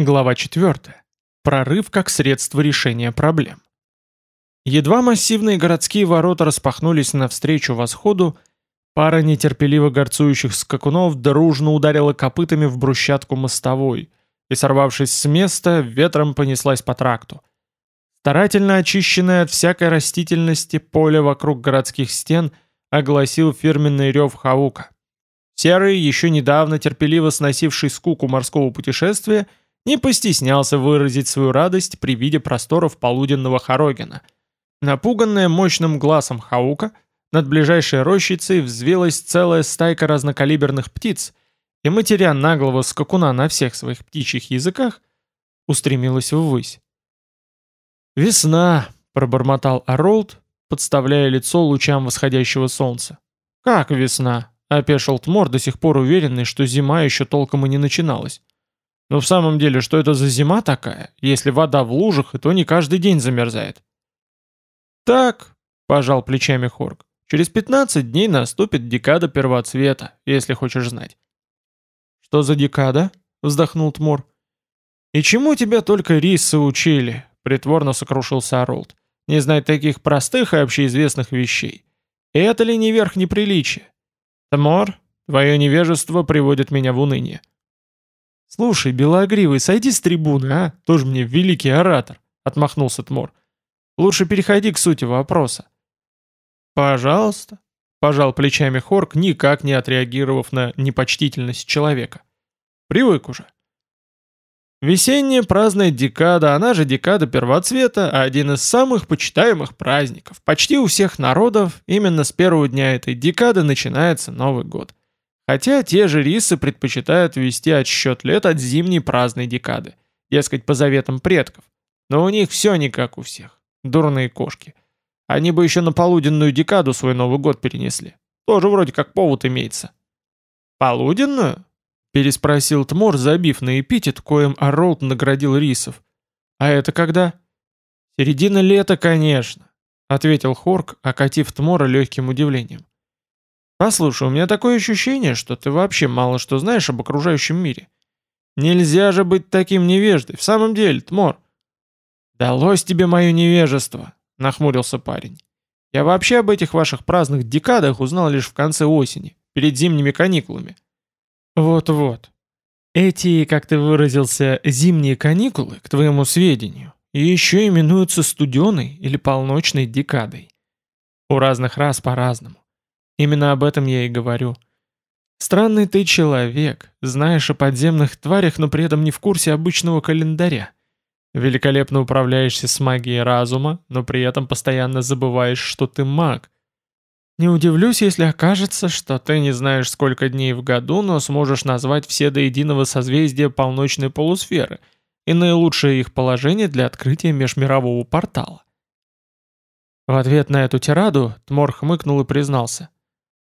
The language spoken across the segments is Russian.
Глава 4. Прорыв как средство решения проблем. Едва массивные городские ворота распахнулись навстречу восходу, пара нетерпеливо горцующих скакунов дружно ударила копытами в брусчатку мостовой и, сорвавшись с места, ветром понеслась по тракту. Старательно очищенное от всякой растительности поле вокруг городских стен огласил фирменный рев Хаука. Серый, еще недавно терпеливо сносивший скуку морского путешествия, не постеснялся выразить свою радость при виде просторов полуденного Хорогина. Напуганная мощным глазом Хаука, над ближайшей рощицей взвелась целая стайка разнокалиберных птиц, и матеря наглого скакуна на всех своих птичьих языках устремилась ввысь. «Весна!» — пробормотал Оролд, подставляя лицо лучам восходящего солнца. «Как весна?» Опешил Тмор, до сих пор уверенный, что зима еще толком и не начиналась. Но в самом деле, что это за зима такая, если вода в лужах, и то не каждый день замерзает? Так, пожал плечами Хорг, через 15 дней наступит декада первоцвета, если хочешь знать. Что за декада? Вздохнул Тмор. И чему тебя только рисы учили? Притворно сокрушился Оролд. Не знать таких простых и общеизвестных вещей. Это ли не верх неприличия? «Тамор, твое невежество приводит меня в уныние». «Слушай, Белогривый, сойди с трибуны, а? Тоже мне великий оратор», — отмахнулся Тмор. «Лучше переходи к сути вопроса». «Пожалуйста», — пожал плечами Хорк, никак не отреагировав на непочтительность человека. «Привык уже». Весенняя праздная декада, она же декада первоцвета, один из самых почитаемых праздников. Почти у всех народов именно с первого дня этой декады начинается Новый год. Хотя те же рисы предпочитают вести отсчет лет от зимней праздной декады, дескать, по заветам предков. Но у них все не как у всех. Дурные кошки. Они бы еще на полуденную декаду свой Новый год перенесли. Тоже вроде как повод имеется. Полуденную? Переспросил Тмор, забив на эпитет, коим Аролд наградил рисов. «А это когда?» «Середина лета, конечно», — ответил Хорк, окатив Тмора легким удивлением. «Послушай, у меня такое ощущение, что ты вообще мало что знаешь об окружающем мире. Нельзя же быть таким невеждой, в самом деле, Тмор». «Далось тебе мое невежество», — нахмурился парень. «Я вообще об этих ваших праздных декадах узнал лишь в конце осени, перед зимними каникулами». Вот-вот. Эти, как ты выразился, зимние каникулы, к твоему сведению, еще именуются студеной или полночной декадой. У разных рас по-разному. Именно об этом я и говорю. Странный ты человек, знаешь о подземных тварях, но при этом не в курсе обычного календаря. Великолепно управляешься с магией разума, но при этом постоянно забываешь, что ты маг, не удивлюсь, если окажется, что ты не знаешь, сколько дней в году, но сможешь назвать все до единого созвездия полночной полусферы и наилучшее их положение для открытия межмирового портала. В ответ на эту тираду Тмор хмыкнул и признался.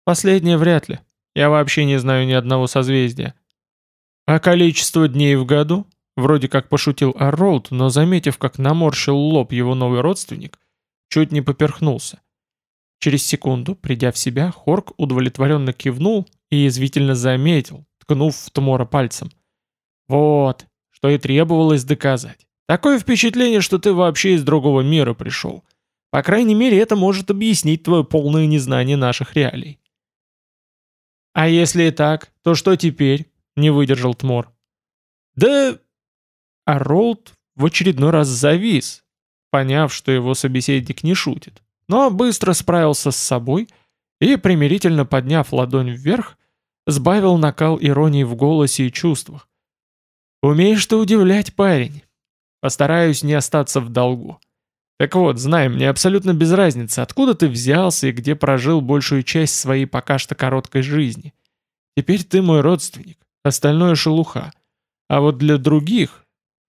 «Последнее вряд ли. Я вообще не знаю ни одного созвездия». «А количество дней в году?» Вроде как пошутил Арролд, но заметив, как наморщил лоб его новый родственник, чуть не поперхнулся. Через секунду, придя в себя, Хорк удовлетворенно кивнул и язвительно заметил, ткнув в Тмора пальцем. «Вот, что и требовалось доказать. Такое впечатление, что ты вообще из другого мира пришел. По крайней мере, это может объяснить твое полное незнание наших реалий». «А если и так, то что теперь?» — не выдержал Тмор. «Да...» А Ролд в очередной раз завис, поняв, что его собеседник не шутит но быстро справился с собой и, примирительно подняв ладонь вверх, сбавил накал иронии в голосе и чувствах. «Умеешь ты удивлять, парень. Постараюсь не остаться в долгу. Так вот, знай, мне абсолютно без разницы, откуда ты взялся и где прожил большую часть своей пока что короткой жизни. Теперь ты мой родственник, остальное шелуха. А вот для других,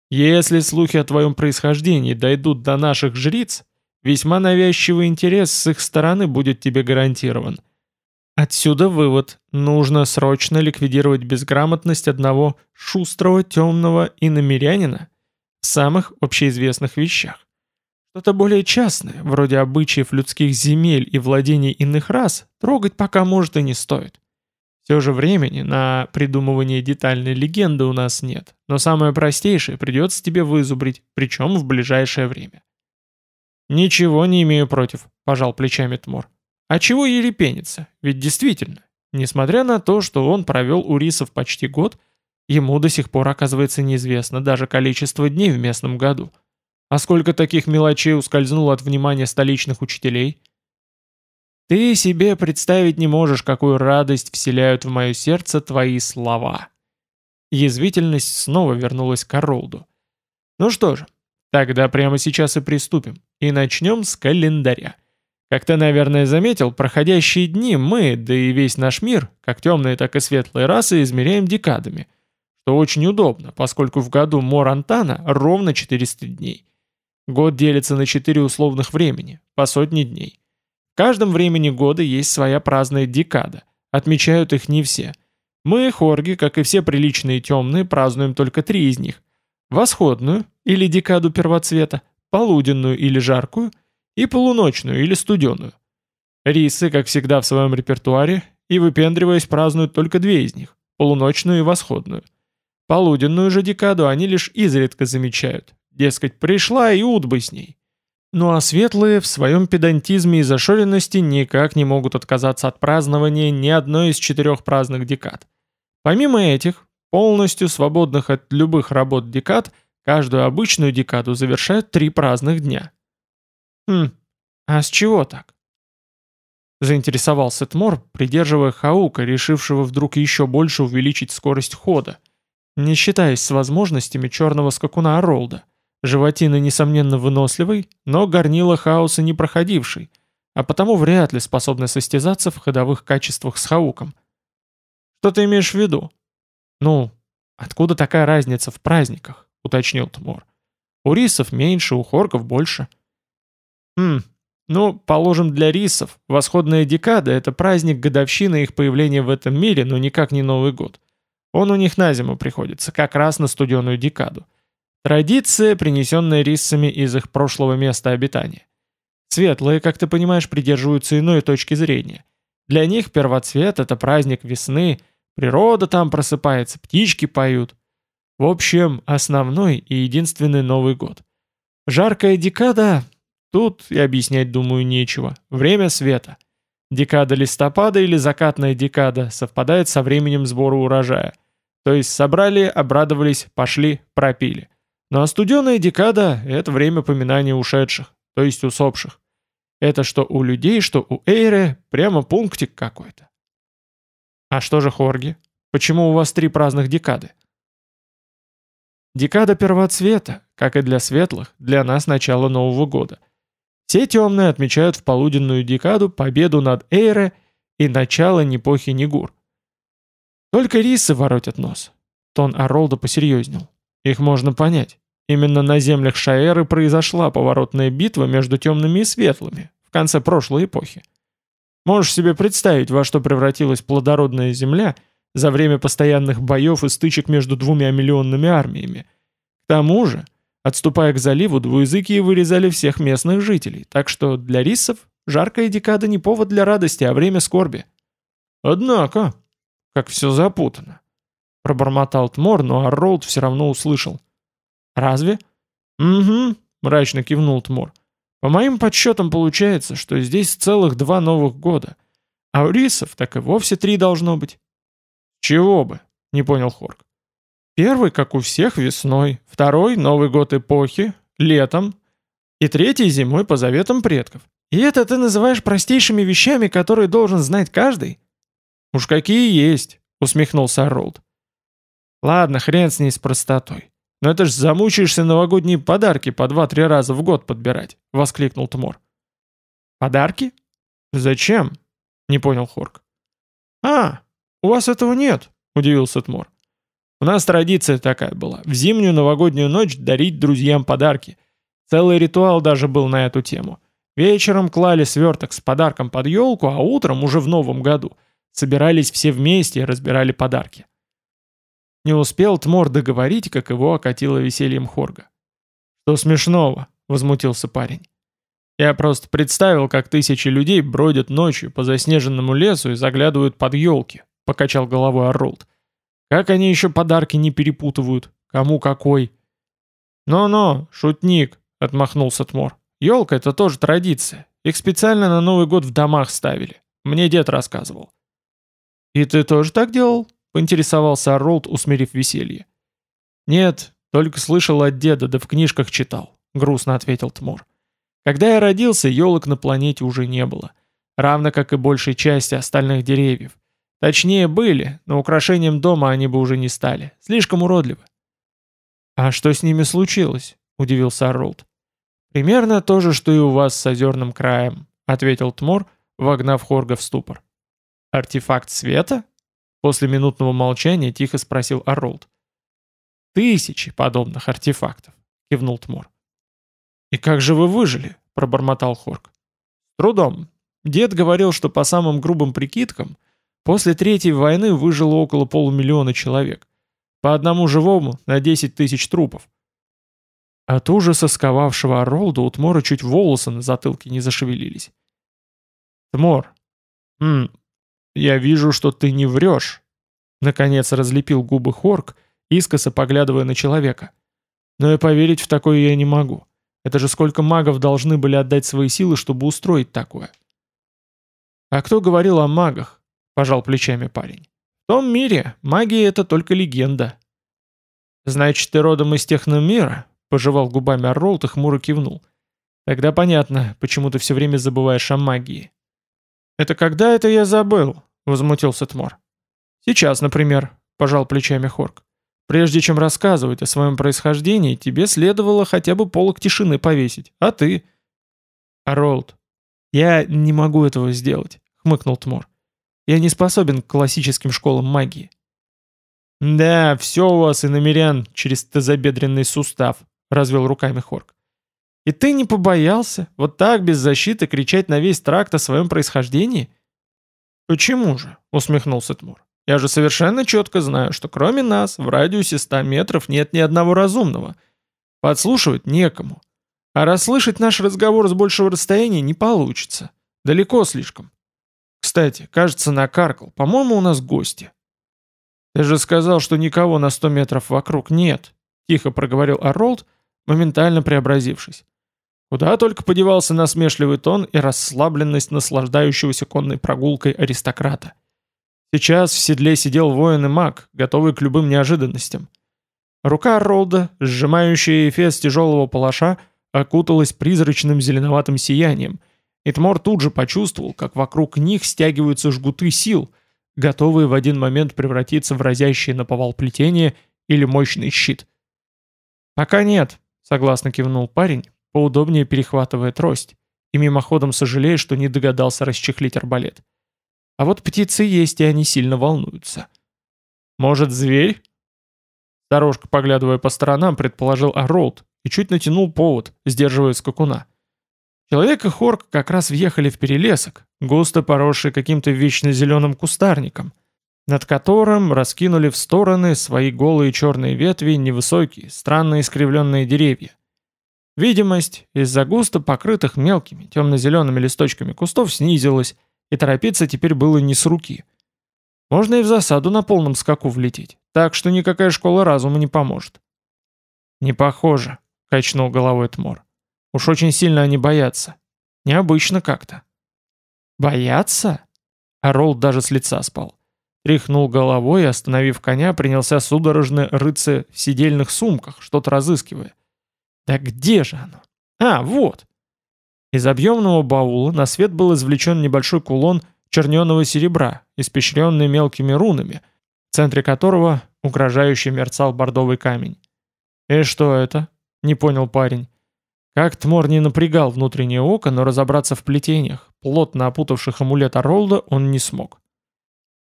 если слухи о твоем происхождении дойдут до наших жриц, Весьма навязчивый интерес с их стороны будет тебе гарантирован. Отсюда вывод. Нужно срочно ликвидировать безграмотность одного шустрого темного иномерянина в самых общеизвестных вещах. Что-то более частное, вроде обычаев людских земель и владений иных рас, трогать пока может и не стоит. Все же времени на придумывание детальной легенды у нас нет, но самое простейшее придется тебе вызубрить, причем в ближайшее время. «Ничего не имею против», — пожал плечами Тмор. «А чего ерепениться? Ведь действительно, несмотря на то, что он провел у рисов почти год, ему до сих пор оказывается неизвестно даже количество дней в местном году. А сколько таких мелочей ускользнуло от внимания столичных учителей?» Ты себе представить не можешь, какую радость вселяют в мое сердце твои слова. Язвительность снова вернулась к Оролду. Ну что же, тогда прямо сейчас и приступим. И начнем с календаря. Как ты, наверное, заметил, проходящие дни мы, да и весь наш мир, как темные, так и светлые расы, измеряем декадами, что очень удобно, поскольку в году Морантана ровно 400 дней. Год делится на 4 условных времени, по сотне дней. В каждом времени года есть своя праздная декада. Отмечают их не все. Мы, хорги, как и все приличные темные, празднуем только три из них. Восходную, или декаду первоцвета, полуденную или жаркую, и полуночную или студеную. Рисы, как всегда в своем репертуаре, и выпендриваясь празднуют только две из них – полуночную и восходную. Полуденную же декаду они лишь изредка замечают. Дескать, пришла и утбы с ней. Ну а светлые в своем педантизме и зашоренности никак не могут отказаться от празднования ни одной из четырех праздных декад. Помимо этих, полностью свободных от любых работ декад, каждую обычную декаду завершают три праздных дня. Хм, а с чего так? Заинтересовался Тмор, придерживая Хаука, решившего вдруг еще больше увеличить скорость хода, не считаясь с возможностями черного скакуна Оролда. Животина, несомненно, выносливый, но горнило хаоса не проходивший, а потому вряд ли способны состязаться в ходовых качествах с Хауком. Что ты имеешь в виду? Ну, откуда такая разница в праздниках, уточнил Тмор. У рисов меньше, у хоргов больше. Хм, ну, положим, для рисов восходная декада — это праздник годовщины их появления в этом мире, но никак не Новый год. Он у них на зиму приходится, как раз на студеную декаду. Традиция, принесенная риссами из их прошлого места обитания. Светлые, как ты понимаешь, придерживаются иной точки зрения. Для них первоцвет — это праздник весны, природа там просыпается, птички поют. В общем, основной и единственный Новый год. Жаркая декада, тут и объяснять, думаю, нечего. Время света. Декада листопада или закатная декада совпадает со временем сбора урожая. То есть собрали, обрадовались, пошли, пропили. Ну а декада — это время поминания ушедших, то есть усопших. Это что у людей, что у Эйре, прямо пунктик какой-то. А что же хорги? Почему у вас три праздных декады? Декада первоцвета, как и для светлых, для нас начало Нового года. Все темные отмечают в полуденную декаду победу над Эйре и начало непохи Нигур. Только рисы воротят нос. Тон Аролда посерьезнел. Их можно понять. Именно на землях Шаэры произошла поворотная битва между темными и светлыми в конце прошлой эпохи. Можешь себе представить, во что превратилась плодородная земля за время постоянных боев и стычек между двумя миллионными армиями. К тому же, отступая к заливу, двуязыкие вырезали всех местных жителей, так что для рисов жаркая декада не повод для радости, а время скорби. Однако, как все запутано. Пробормотал Тмор, но Арролд все равно услышал. «Разве?» «Угу», — мрачно кивнул Тмор. «По моим подсчетам получается, что здесь целых два новых года. А у рисов так и вовсе три должно быть». «Чего бы?» — не понял Хорк. «Первый, как у всех, весной. Второй — Новый год эпохи, летом. И третий — зимой по заветам предков. И это ты называешь простейшими вещами, которые должен знать каждый?» «Уж какие есть», — усмехнулся Ролд. «Ладно, хрен с ней с простотой. «Но это ж замучаешься новогодние подарки по два-три раза в год подбирать», — воскликнул Тмор. «Подарки? Зачем?» — не понял Хорк. «А, у вас этого нет», — удивился Тмор. «У нас традиция такая была, в зимнюю новогоднюю ночь дарить друзьям подарки. Целый ритуал даже был на эту тему. Вечером клали сверток с подарком под елку, а утром, уже в новом году, собирались все вместе и разбирали подарки. Не успел Тмор договорить, как его окатило весельем Хорга. «Что смешного?» — возмутился парень. «Я просто представил, как тысячи людей бродят ночью по заснеженному лесу и заглядывают под елки. — покачал головой Арролд. «Как они еще подарки не перепутывают? Кому какой?» «Но-но, шутник», — отмахнулся Тмор. «Елка — это тоже традиция. Их специально на Новый год в домах ставили. Мне дед рассказывал». «И ты тоже так делал?» — поинтересовался Арролд, усмирив веселье. «Нет, только слышал от деда, да в книжках читал», — грустно ответил Тмор. «Когда я родился, елок на планете уже не было, равно как и большей части остальных деревьев. Точнее, были, но украшением дома они бы уже не стали. Слишком уродливы». «А что с ними случилось?» — удивился Арролд. «Примерно то же, что и у вас с озерным краем», — ответил Тмор, вогнав Хорга в ступор. «Артефакт света?» После минутного молчания тихо спросил Арролд. «Тысячи подобных артефактов», — кивнул Тмор. «И как же вы выжили?» — пробормотал Хорг. «С трудом. Дед говорил, что по самым грубым прикидкам, после Третьей войны выжило около полумиллиона человек. По одному живому на 10 тысяч трупов. От ужаса сковавшего Оролда у Тмора чуть волосы на затылке не зашевелились. «Тмор, м я вижу, что ты не врешь», — наконец разлепил губы Хорк, искоса поглядывая на человека. «Но и поверить в такое я не могу. Это же сколько магов должны были отдать свои силы, чтобы устроить такое?» «А кто говорил о магах?» — пожал плечами парень. «В том мире магия — это только легенда». «Значит, ты родом из техномира?» Пожевал губами Орролд и хмуро кивнул. «Тогда понятно, почему ты все время забываешь о магии». «Это когда это я забыл?» — возмутился Тмор. «Сейчас, например», — пожал плечами Хорк. «Прежде чем рассказывать о своем происхождении, тебе следовало хотя бы полок тишины повесить. А ты?» «Оролд, я не могу этого сделать», — хмыкнул Тмор. «Я не способен к классическим школам магии». «Да, все у вас, иномерян, через тазобедренный сустав», развел руками Хорк. «И ты не побоялся вот так без защиты кричать на весь тракт о своем происхождении?» «Почему же?» — усмехнулся Тмур. «Я же совершенно четко знаю, что кроме нас в радиусе ста метров нет ни одного разумного. Подслушивать некому. А расслышать наш разговор с большего расстояния не получится. Далеко слишком. Кстати, кажется, накаркал. По-моему, у нас гости». «Ты же сказал, что никого на сто метров вокруг нет», — тихо проговорил Оролд, — моментально преобразившись. Куда только подевался насмешливый тон и расслабленность наслаждающегося конной прогулкой аристократа. Сейчас в седле сидел воин и маг, готовый к любым неожиданностям. Рука Ролда, сжимающая эфес тяжелого палаша, окуталась призрачным зеленоватым сиянием, и тут же почувствовал, как вокруг них стягиваются жгуты сил, готовые в один момент превратиться в разящие наповал плетение или мощный щит. «Пока нет», Согласно кивнул парень, поудобнее перехватывая трость, и мимоходом сожалея, что не догадался расчехлить арбалет. А вот птицы есть, и они сильно волнуются. «Может, зверь?» Дорожка, поглядывая по сторонам, предположил Аролд и чуть натянул повод, сдерживая скакуна. Человек и Хорк как раз въехали в перелесок, густо поросший каким-то вечно зеленым кустарником, над которым раскинули в стороны свои голые черные ветви невысокие, странно искривленные деревья. Видимость из-за густо покрытых мелкими темно-зелеными листочками кустов снизилась, и торопиться теперь было не с руки. Можно и в засаду на полном скаку влететь, так что никакая школа разума не поможет. «Не похоже», — качнул головой Тмор. «Уж очень сильно они боятся. Необычно как-то». «Боятся?» Ролл даже с лица спал. Тряхнул головой и, остановив коня, принялся судорожно рыться в сидельных сумках, что-то разыскивая. «Да где же оно? А, вот!» Из объемного баула на свет был извлечен небольшой кулон черненого серебра, испещренный мелкими рунами, в центре которого угрожающе мерцал бордовый камень. «И что это?» — не понял парень. Как Тмор не напрягал внутреннее око, но разобраться в плетениях, плотно опутавших амулет Оролда, он не смог.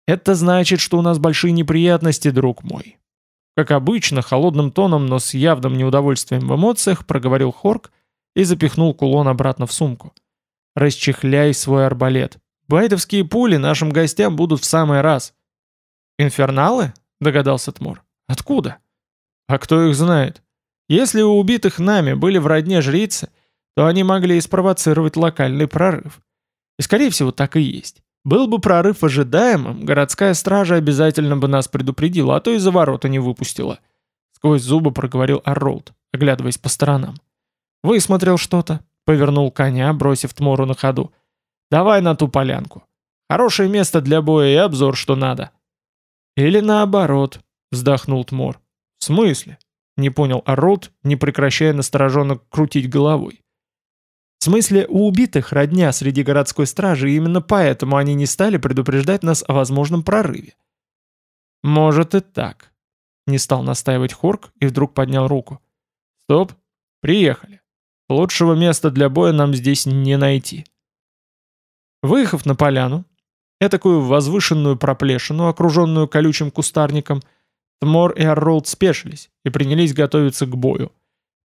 Это значит, что у нас большие неприятности, друг мой. Как обычно, холодным тоном, но с явным неудовольствием в эмоциях, проговорил Хорк и запихнул кулон обратно в сумку. Расчехляй свой арбалет. Байдовские пули нашим гостям будут в самый раз. Инферналы? Догадался Тмор. Откуда? А кто их знает? Если у убитых нами были в родне жрицы, то они могли и спровоцировать локальный прорыв. И скорее всего так и есть. Был бы прорыв ожидаемым, городская стража обязательно бы нас предупредила, а то и за ворота не выпустила. Сквозь зубы проговорил Арролд, оглядываясь по сторонам. Высмотрел что-то, повернул коня, бросив Тмору на ходу. Давай на ту полянку. Хорошее место для боя и обзор, что надо. Или наоборот, вздохнул Тмор. В смысле? Не понял Арролд, не прекращая настороженно крутить головой. В смысле, у убитых родня среди городской стражи, именно поэтому они не стали предупреждать нас о возможном прорыве. Может и так. Не стал настаивать Хорк и вдруг поднял руку. Стоп, приехали. Лучшего места для боя нам здесь не найти. Выехав на поляну, этакую возвышенную проплешину, окруженную колючим кустарником, Тмор и Арролд спешились и принялись готовиться к бою.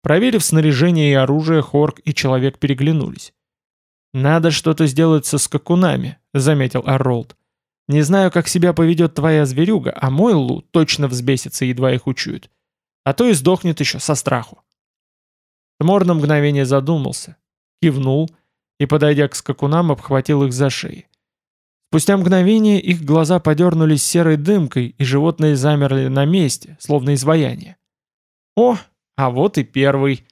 Проверив снаряжение и оружие, Хорк и человек переглянулись. «Надо что-то сделать со скакунами», — заметил Арролд. «Не знаю, как себя поведет твоя зверюга, а мой Лу точно взбесится, едва их учует. А то и сдохнет еще со страху». Тмор на мгновение задумался, кивнул и, подойдя к скакунам, обхватил их за шеи. Спустя мгновение их глаза подернулись серой дымкой, и животные замерли на месте, словно изваяние. «О, а вот и первый.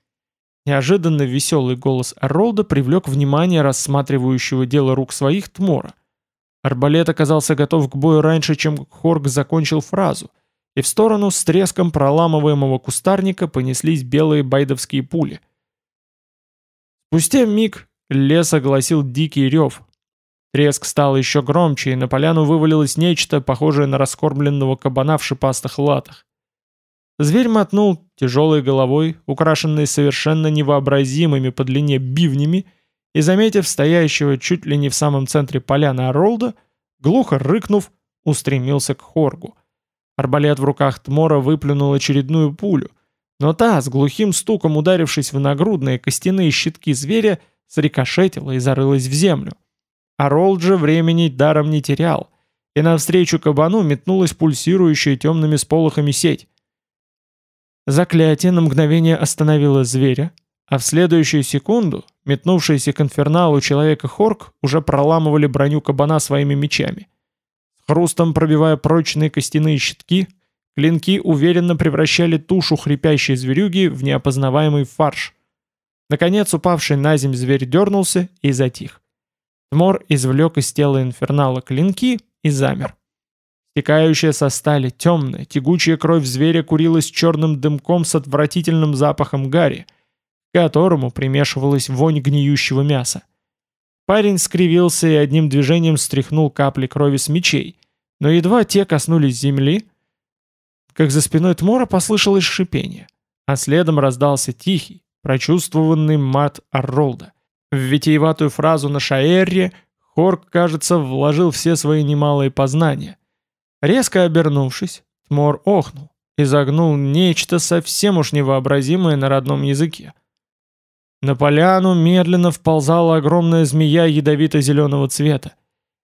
Неожиданно веселый голос Оролда привлек внимание рассматривающего дело рук своих Тмора. Арбалет оказался готов к бою раньше, чем Хорг закончил фразу, и в сторону с треском проламываемого кустарника понеслись белые байдовские пули. Спустя миг лес огласил дикий рев. Треск стал еще громче, и на поляну вывалилось нечто, похожее на раскормленного кабана в шипастых латах. Зверь мотнул тяжелой головой, украшенной совершенно невообразимыми по длине бивнями, и, заметив стоящего чуть ли не в самом центре поляны Оролда, глухо рыкнув, устремился к Хоргу. Арбалет в руках Тмора выплюнул очередную пулю, но та, с глухим стуком ударившись в нагрудные костяные щитки зверя, срикошетила и зарылась в землю. Оролд же времени даром не терял, и навстречу кабану метнулась пульсирующая темными сполохами сеть. Заклятие на мгновение остановило зверя, а в следующую секунду метнувшиеся к инферналу человека Хорк уже проламывали броню кабана своими мечами. Хрустом пробивая прочные костяные щитки, клинки уверенно превращали тушу хрипящей зверюги в неопознаваемый фарш. Наконец упавший на земь зверь дернулся и затих. Тмор извлек из тела инфернала клинки и замер. Стекающая со стали, темная, тягучая кровь зверя курилась черным дымком с отвратительным запахом гари, к которому примешивалась вонь гниющего мяса. Парень скривился и одним движением стряхнул капли крови с мечей, но едва те коснулись земли, как за спиной Тмора послышалось шипение, а следом раздался тихий, прочувствованный мат Арролда. В витиеватую фразу на Шаэрре Хорк, кажется, вложил все свои немалые познания — Резко обернувшись, Тмор охнул и загнул нечто совсем уж невообразимое на родном языке. На поляну медленно вползала огромная змея ядовито-зеленого цвета.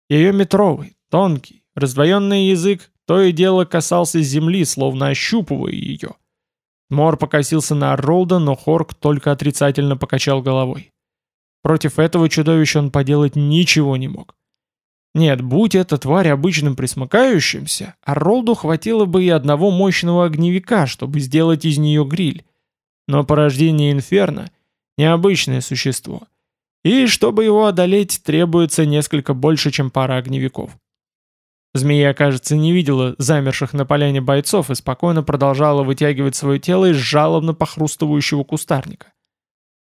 Ее метровый, тонкий, раздвоенный язык то и дело касался земли, словно ощупывая ее. Мор покосился на Оролда, но Хорк только отрицательно покачал головой. Против этого чудовища он поделать ничего не мог. Нет, будь эта тварь обычным присмыкающимся, Оролду хватило бы и одного мощного огневика, чтобы сделать из нее гриль. Но порождение Инферно — необычное существо. И чтобы его одолеть, требуется несколько больше, чем пара огневиков. Змея, кажется, не видела замерших на поляне бойцов и спокойно продолжала вытягивать свое тело из жалобно похрустывающего кустарника.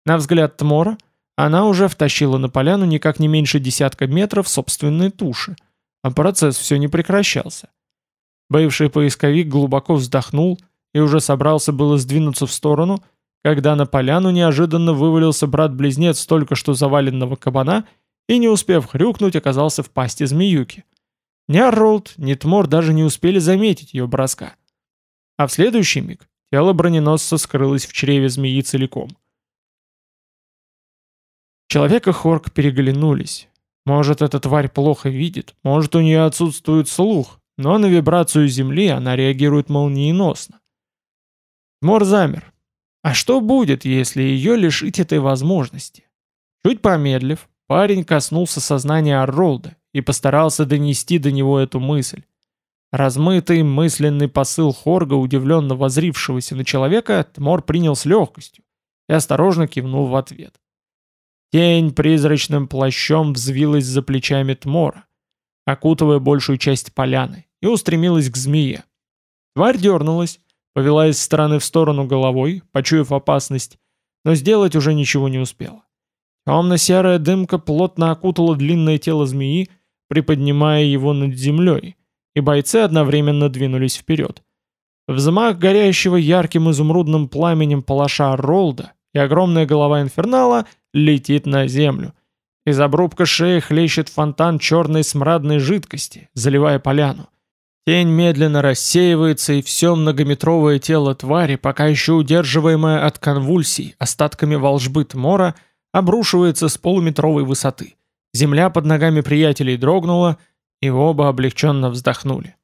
На взгляд Тмора — она уже втащила на поляну никак не меньше десятка метров собственной туши, а процесс все не прекращался. Бывший поисковик глубоко вздохнул и уже собрался было сдвинуться в сторону, когда на поляну неожиданно вывалился брат-близнец только что заваленного кабана и, не успев хрюкнуть, оказался в пасти змеюки. Ни Арролд, ни Тмор даже не успели заметить ее броска. А в следующий миг тело броненосца скрылось в чреве змеи целиком — Человек и Хорк переглянулись. Может, эта тварь плохо видит, может, у нее отсутствует слух, но на вибрацию Земли она реагирует молниеносно. Мор замер. А что будет, если ее лишить этой возможности? Чуть помедлив, парень коснулся сознания Орролда и постарался донести до него эту мысль. Размытый мысленный посыл Хорга, удивленно возрившегося на человека, Тмор принял с легкостью и осторожно кивнул в ответ. Тень призрачным плащом взвилась за плечами Тмора, окутывая большую часть поляны, и устремилась к змее. Тварь дернулась, повела из стороны в сторону головой, почуяв опасность, но сделать уже ничего не успела. Темно-серая дымка плотно окутала длинное тело змеи, приподнимая его над землей, и бойцы одновременно двинулись вперед. Взмах горящего ярким изумрудным пламенем палаша Ролда и огромная голова инфернала летит на землю. Из обрубка шеи хлещет фонтан черной смрадной жидкости, заливая поляну. Тень медленно рассеивается, и все многометровое тело твари, пока еще удерживаемое от конвульсий остатками волжбы Тмора, обрушивается с полуметровой высоты. Земля под ногами приятелей дрогнула, и оба облегченно вздохнули.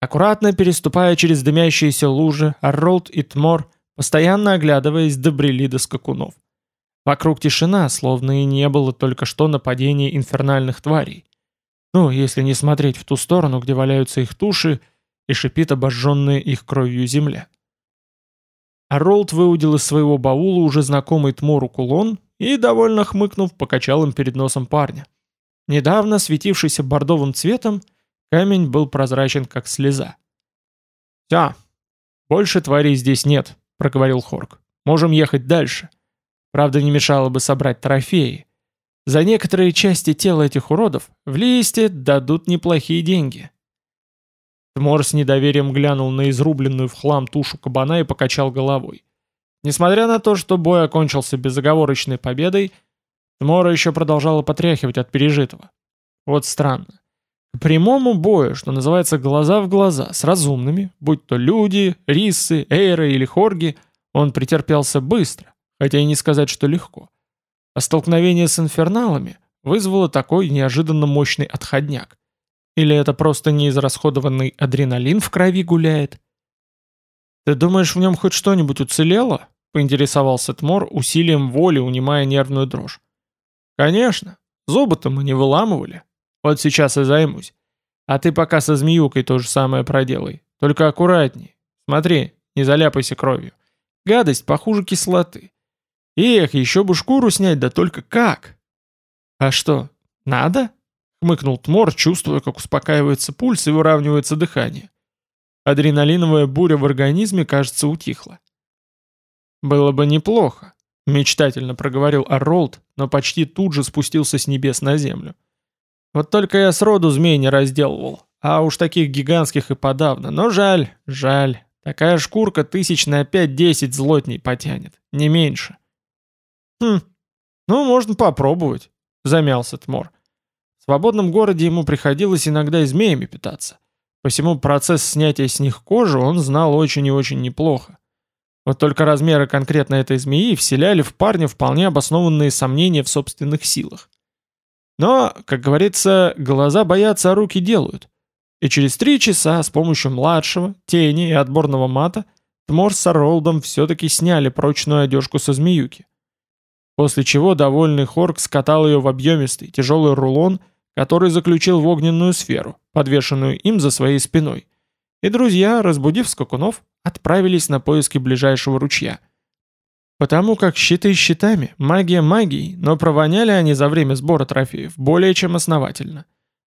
Аккуратно переступая через дымящиеся лужи, Арролд и Тмор, постоянно оглядываясь, добрели до скакунов. Вокруг тишина, словно и не было только что нападения инфернальных тварей. Ну, если не смотреть в ту сторону, где валяются их туши, и шипит обожженная их кровью земля. А Ролд выудил из своего баула уже знакомый Тмору кулон и, довольно хмыкнув, покачал им перед носом парня. Недавно светившийся бордовым цветом, камень был прозрачен, как слеза. «Все, больше тварей здесь нет», — проговорил Хорк. «Можем ехать дальше. Правда, не мешало бы собрать трофеи. За некоторые части тела этих уродов в листе дадут неплохие деньги. Тмор с недоверием глянул на изрубленную в хлам тушу кабана и покачал головой. Несмотря на то, что бой окончился безоговорочной победой, Тмора еще продолжала потряхивать от пережитого. Вот странно. К прямому бою, что называется глаза в глаза, с разумными, будь то люди, рисы, эйры или хорги, он претерпелся быстро, хотя и не сказать, что легко. А столкновение с инферналами вызвало такой неожиданно мощный отходняк. Или это просто неизрасходованный адреналин в крови гуляет? «Ты думаешь, в нем хоть что-нибудь уцелело?» — поинтересовался Тмор, усилием воли унимая нервную дрожь. «Конечно. Зубы-то мы не выламывали. Вот сейчас и займусь. А ты пока со змеюкой то же самое проделай. Только аккуратней. Смотри, не заляпайся кровью. Гадость похуже кислоты. Эх, еще бы шкуру снять, да только как? А что, надо? Хмыкнул Тмор, чувствуя, как успокаивается пульс и выравнивается дыхание. Адреналиновая буря в организме, кажется, утихла. Было бы неплохо, мечтательно проговорил Арролд, но почти тут же спустился с небес на землю. Вот только я сроду змей не разделывал, а уж таких гигантских и подавно, но жаль, жаль. Такая шкурка тысяч на пять-десять злотней потянет, не меньше. «Хм, ну, можно попробовать», — замялся Тмор. В свободном городе ему приходилось иногда и змеями питаться. Посему процесс снятия с них кожи он знал очень и очень неплохо. Вот только размеры конкретно этой змеи вселяли в парня вполне обоснованные сомнения в собственных силах. Но, как говорится, глаза боятся, а руки делают. И через три часа с помощью младшего, тени и отборного мата Тмор с Ролдом все-таки сняли прочную одежку со змеюки. После чего довольный Хорк скатал ее в объемистый, тяжелый рулон, который заключил в огненную сферу, подвешенную им за своей спиной. И друзья, разбудив скакунов, отправились на поиски ближайшего ручья. Потому как щиты щитами, магия магией, но провоняли они за время сбора трофеев более чем основательно.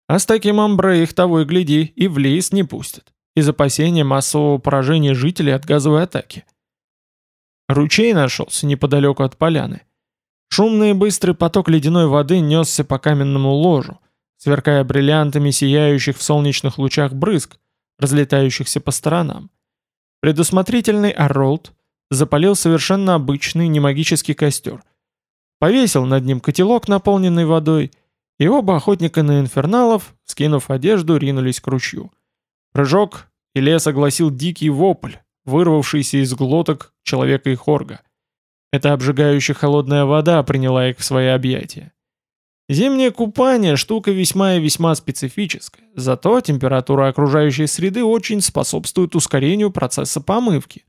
А с таким амбре их того и гляди, и в лес не пустят, из опасения массового поражения жителей от газовой атаки. Ручей нашелся неподалеку от поляны – Шумный и быстрый поток ледяной воды несся по каменному ложу, сверкая бриллиантами сияющих в солнечных лучах брызг, разлетающихся по сторонам. Предусмотрительный Арролд запалил совершенно обычный немагический костер. Повесил над ним котелок, наполненный водой, и оба охотника на инферналов, скинув одежду, ринулись к ручью. Прыжок, и лес огласил дикий вопль, вырвавшийся из глоток человека и хорга. Эта обжигающая холодная вода приняла их в свои объятия. Зимнее купание – штука весьма и весьма специфическая, зато температура окружающей среды очень способствует ускорению процесса помывки.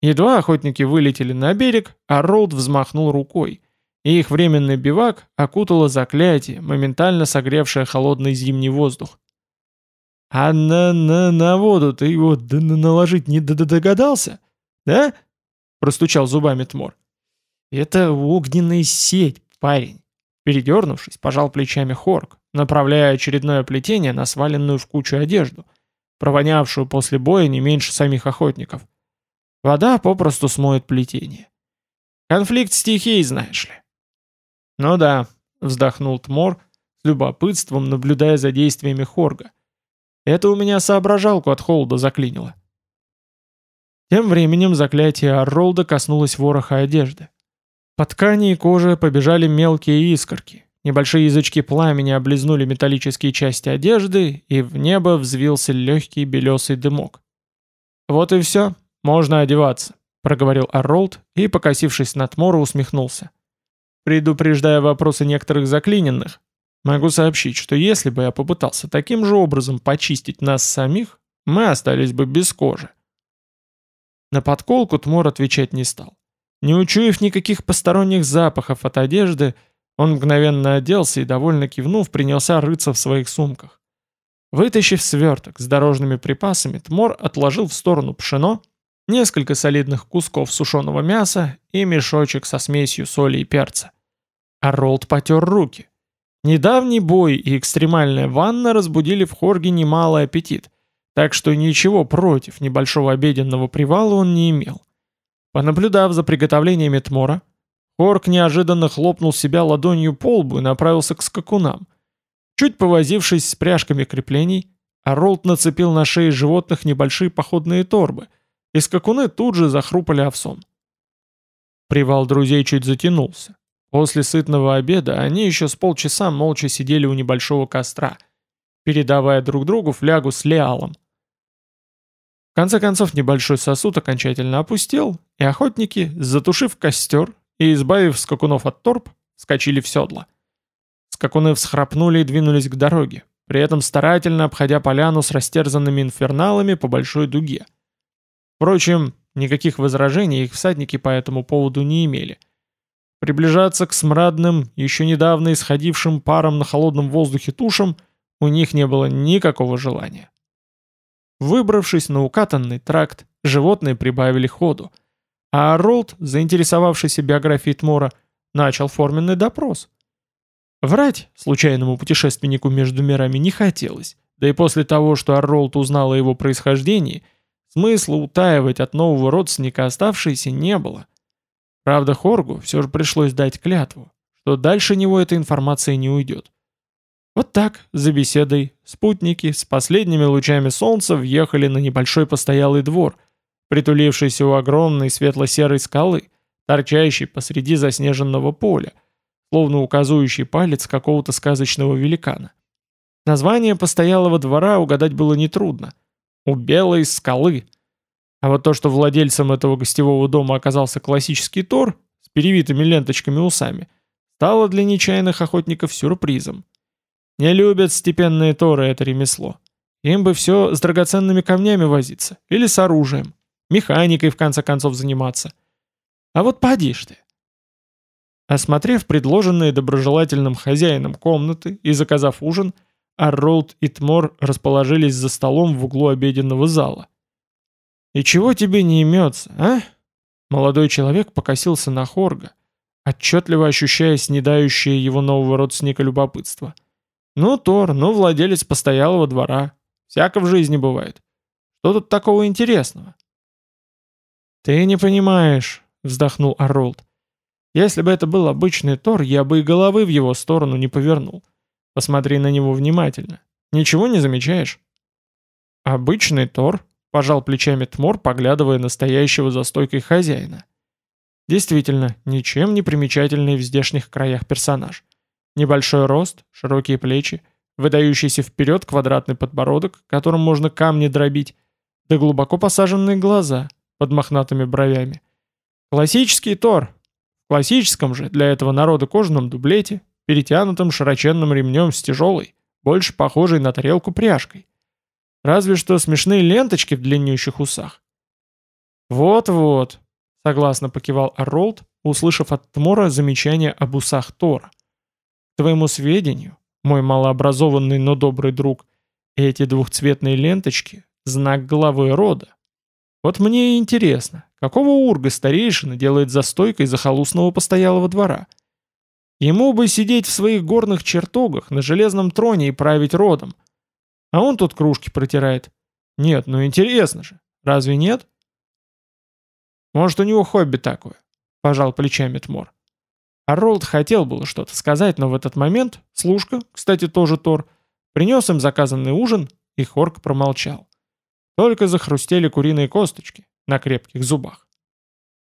Едва охотники вылетели на берег, а Роуд взмахнул рукой, и их временный бивак окутало заклятие, моментально согревшее холодный зимний воздух. «А на, на, на воду ты его наложить не догадался? Да?» — простучал зубами Тмор. «Это огненная сеть, парень». Передернувшись, пожал плечами Хорк, направляя очередное плетение на сваленную в кучу одежду, провонявшую после боя не меньше самих охотников. Вода попросту смоет плетение. Конфликт стихий, знаешь ли. «Ну да», — вздохнул Тмор, с любопытством наблюдая за действиями Хорга. «Это у меня соображалку от холода заклинило». Тем временем заклятие Арролда коснулось вороха одежды. По ткани и коже побежали мелкие искорки. Небольшие язычки пламени облизнули металлические части одежды, и в небо взвился легкий белесый дымок. «Вот и все, можно одеваться», — проговорил Арролд и, покосившись на Тмора, усмехнулся. Предупреждая вопросы некоторых заклиненных, могу сообщить, что если бы я попытался таким же образом почистить нас самих, мы остались бы без кожи. На подколку Тмор отвечать не стал. Не учуяв никаких посторонних запахов от одежды, он мгновенно оделся и, довольно кивнув, принялся рыться в своих сумках. Вытащив сверток с дорожными припасами, Тмор отложил в сторону пшено, несколько солидных кусков сушеного мяса и мешочек со смесью соли и перца. А Ролд потер руки. Недавний бой и экстремальная ванна разбудили в Хорге немалый аппетит, так что ничего против небольшого обеденного привала он не имел. Понаблюдав за приготовлениями Тмора, Хорк неожиданно хлопнул себя ладонью по лбу и направился к скакунам. Чуть повозившись с пряжками креплений, Аролд нацепил на шеи животных небольшие походные торбы, и скакуны тут же захрупали овсом. Привал друзей чуть затянулся. После сытного обеда они еще с полчаса молча сидели у небольшого костра, передавая друг другу флягу с леалом конце концов небольшой сосуд окончательно опустел, и охотники, затушив костер и избавив скакунов от торп, скачили в седло. Скакуны всхрапнули и двинулись к дороге, при этом старательно обходя поляну с растерзанными инферналами по большой дуге. Впрочем, никаких возражений их всадники по этому поводу не имели. Приближаться к смрадным, еще недавно исходившим паром на холодном воздухе тушам у них не было никакого желания. Выбравшись на укатанный тракт, животные прибавили ходу, а Ролд, заинтересовавшийся биографией Тмора, начал форменный допрос. Врать случайному путешественнику между мирами не хотелось, да и после того, что Арролд узнал о его происхождении, смысла утаивать от нового родственника оставшиеся не было. Правда, Хоргу все же пришлось дать клятву, что дальше него эта информация не уйдет. Вот так, за беседой, спутники с последними лучами солнца въехали на небольшой постоялый двор, притулившийся у огромной светло-серой скалы, торчащей посреди заснеженного поля, словно указывающий палец какого-то сказочного великана. Название постоялого двора угадать было нетрудно. У белой скалы. А вот то, что владельцем этого гостевого дома оказался классический Тор с перевитыми ленточками усами, стало для нечаянных охотников сюрпризом. Не любят степенные торы это ремесло. Им бы все с драгоценными камнями возиться, или с оружием, механикой в конце концов заниматься. А вот поди ж ты. Осмотрев предложенные доброжелательным хозяином комнаты и заказав ужин, Арролд и Тмор расположились за столом в углу обеденного зала. «И чего тебе не имется, а?» Молодой человек покосился на Хорга, отчетливо ощущая снедающее его нового родственника любопытство – ну, Тор, ну, владелец постоялого двора. Всяко в жизни бывает. Что тут такого интересного? Ты не понимаешь, вздохнул Арролд. Если бы это был обычный Тор, я бы и головы в его сторону не повернул. Посмотри на него внимательно. Ничего не замечаешь? Обычный Тор, пожал плечами Тмор, поглядывая на стоящего за стойкой хозяина. Действительно, ничем не примечательный в здешних краях персонаж. Небольшой рост, широкие плечи, выдающийся вперед квадратный подбородок, которым можно камни дробить, да глубоко посаженные глаза под мохнатыми бровями. Классический Тор. В классическом же для этого народа кожаном дублете, перетянутым широченным ремнем с тяжелой, больше похожей на тарелку пряжкой. Разве что смешные ленточки в длиннющих усах. «Вот-вот», — согласно покивал Арролд, услышав от Тмора замечание об усах Тора. Твоему сведению, мой малообразованный, но добрый друг, эти двухцветные ленточки — знак главы рода. Вот мне и интересно, какого урга старейшина делает за стойкой захолустного постоялого двора? Ему бы сидеть в своих горных чертогах на железном троне и править родом. А он тут кружки протирает. Нет, ну интересно же. Разве нет? Может, у него хобби такое? Пожал плечами Тмор. А Ролд хотел было что-то сказать, но в этот момент служка, кстати, тоже Тор, принес им заказанный ужин, и Хорк промолчал. Только захрустели куриные косточки на крепких зубах.